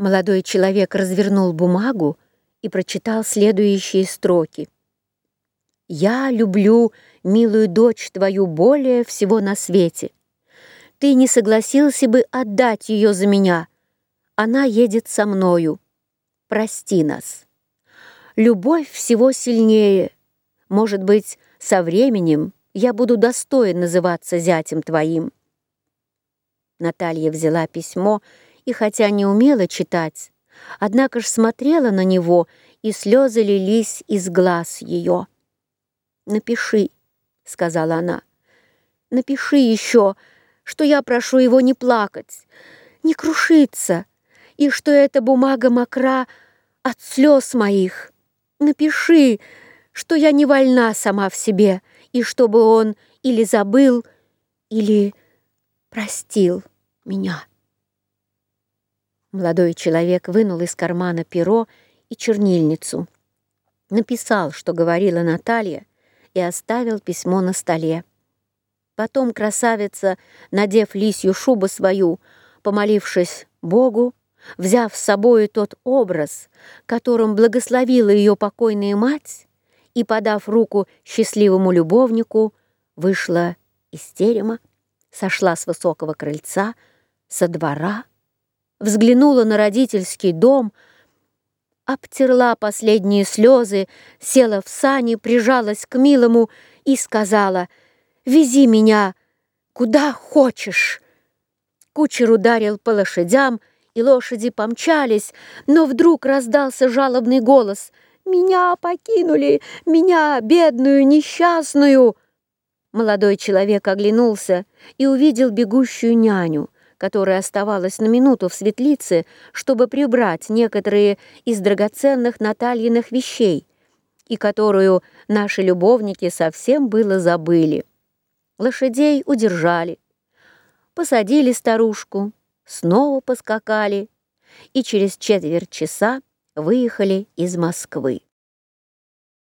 Молодой человек развернул бумагу и прочитал следующие строки. «Я люблю милую дочь твою более всего на свете. Ты не согласился бы отдать ее за меня. Она едет со мною. Прости нас. Любовь всего сильнее. Может быть, со временем я буду достоин называться зятем твоим». Наталья взяла письмо и, хотя не умела читать, однако ж смотрела на него, и слезы лились из глаз ее. «Напиши», — сказала она, — «напиши еще, что я прошу его не плакать, не крушиться, и что эта бумага мокра от слез моих. Напиши, что я не вольна сама в себе, и чтобы он или забыл, или простил меня. Молодой человек вынул из кармана перо и чернильницу. Написал, что говорила Наталья, и оставил письмо на столе. Потом красавица, надев лисью шубу свою, помолившись Богу, взяв с собою тот образ, которым благословила ее покойная мать, и, подав руку счастливому любовнику, вышла из терема, сошла с высокого крыльца, со двора, взглянула на родительский дом, обтерла последние слезы, села в сани, прижалась к милому и сказала «Вези меня куда хочешь». Кучер ударил по лошадям, и лошади помчались, но вдруг раздался жалобный голос «Меня покинули, меня, бедную, несчастную!» Молодой человек оглянулся и увидел бегущую няню, которая оставалась на минуту в светлице, чтобы прибрать некоторые из драгоценных Натальиных вещей, и которую наши любовники совсем было забыли. Лошадей удержали, посадили старушку, снова поскакали и через четверть часа выехали из Москвы.